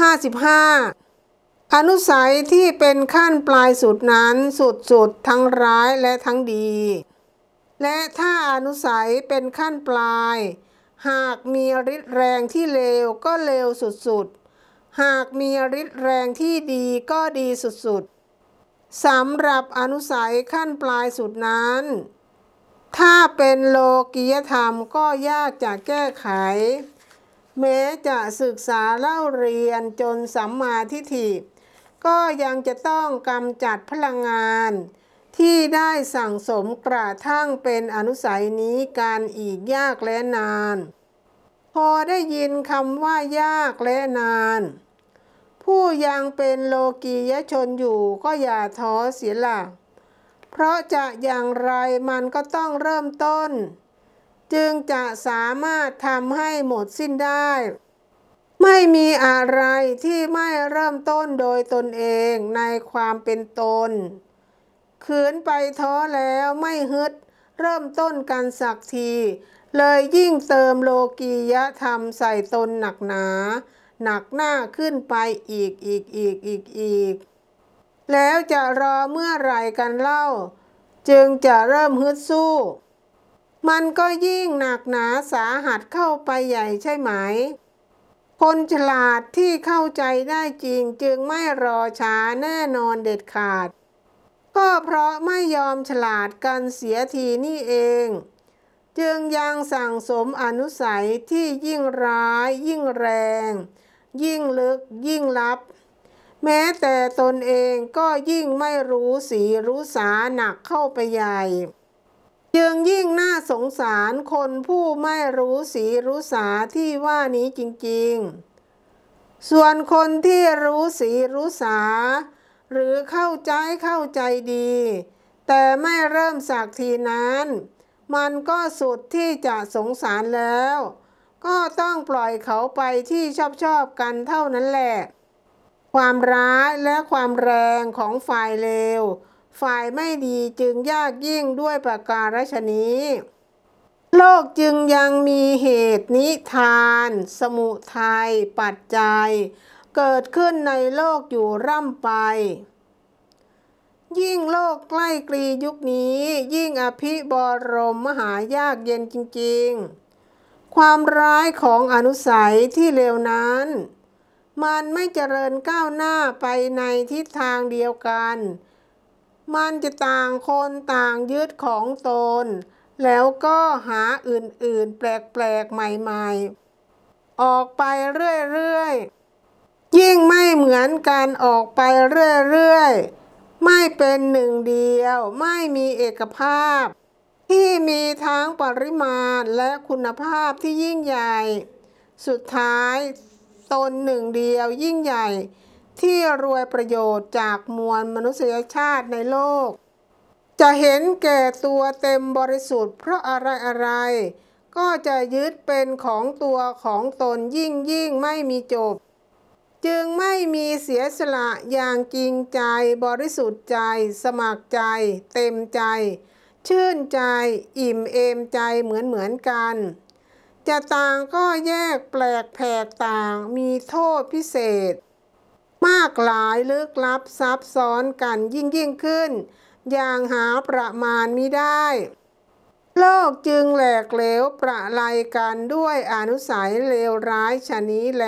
55 อนุสัยที่เป็นขั้นปลายสุดนั้นสุดๆทั้งร้ายและทั้งดี และถ้าอนุสัยเป็นขั้นปลาย หากมีฤทธิ์แรงที่เลวก็เลวสุดๆหากมีฤทธิ์แรงที่ดีก็ดีสุดๆสำหรับอนุสัยขั้นปลายสุดนั้น ถ้าเป็นโลกียธรรมก็ยากจะแก้ไข แม้จะศึกษาเล่าเรียนจนสัมมาทิฏฐิก็ยังจะต้องกำจัดพลังงาน ที่ได้สั่งสมกระทั่งเป็นอนุสัยนี้การอีกยากและนาน พอได้ยินคำว่ายากและนาน ผู้ยังเป็นโลกียชนอยู่ก็อย่าท้อเสียหลักเพราะจะอย่างไรมันก็ต้องเริ่มต้น จึงจะสามารถทำให้หมดสิ้นได้ ไม่มีอะไรที่ไม่เริ่มต้นโดยตนเองในความเป็นตนขืนไปท้อแล้วไม่ฮึด เริ่มต้นกันสักที เลยยิ่งเติมโลกียธรรมใส่ตนหนักหนา หนักหน้าขึ้นไปอีกอีกอีกอีกอีก แล้วจะรอเมื่อไหร่กันเล่า จึงจะเริ่มฮึดสู้ มันก็ยิ่งหนักหนาสาหัสเข้าไปใหญ่ใช่ไหม คนฉลาดที่เข้าใจได้จริงจึงไม่รอช้าแน่นอนเด็ดขาด ก็เพราะไม่ยอมฉลาดกันเสียทีนี่เอง จึงยังสั่งสมอนุสัยที่ยิ่งร้าย ยิ่งแรง ยิ่งลึกยิ่งลับ แม้แต่ตนเองก็ยิ่งไม่รู้สีรู้สาหนักเข้าไปใหญ่ จึงยิ่งน่าสงสารคนผู้ไม่รู้สีรู้สาที่ว่านี้จริงๆ ส่วนคนที่รู้สีรู้สา หรือเข้าใจเข้าใจดี แต่ไม่เริ่มสักทีนั้น มันก็สุดที่จะสงสารแล้ว ก็ต้องปล่อยเขาไปที่ชอบชอบกันเท่านั้นแหละ ความร้ายและความแรงของฝ่ายเลว ฝ่ายไม่ดีจึงยากยิ่งด้วยประการฉนี้ โลกจึงยังมีเหตุนิทาน สมุทัยปัจจัย เกิดขึ้นในโลกอยู่ร่ำไป ยิ่งโลกใกล้กรียุคนี้ ยิ่งอภิบรมมหายากเย็นจริง ๆ ความร้ายของอนุสัยที่เลวนั้นมันไม่เจริญก้าวหน้าไปในทิศทางเดียวกัน มันจะต่างคนต่างยึดของตน แล้วก็หาอื่นๆ แปลกๆ ใหม่ๆ ออกไปเรื่อยๆ ยิ่งไม่เหมือนกันออกไปเรื่อยๆ ไม่เป็นหนึ่งเดียว ไม่มีเอกภาพ ที่มีทั้งปริมาณและคุณภาพที่ยิ่งใหญ่ สุดท้ายตนหนึ่งเดียวยิ่งใหญ่ ที่รวยประโยชน์จากมวลมนุษยชาติในโลก จะเห็นแก่ตัวเต็มบริสุทธิ์เพราะอะไรอะไรก็จะยึดเป็นของตัวของตนยิ่งยิ่งไม่มีจบ จึงไม่มีเสียสละอย่างจริงใจบริสุทธิ์ใจ สมัครใจ เต็มใจ ชื่นใจ อิ่มเอมใจเหมือนเหมือนกัน จะต่างก็แยกแปลกแผกต่างมีโทษพิเศษ มากหลายลึกลับซับซ้อนกันยิ่งยิ่งขึ้น อย่างหาประมาณมิได้ โลกจึงแหลกเหลวประไลกันด้วยอนุสัยเลวร้ายชนี้แล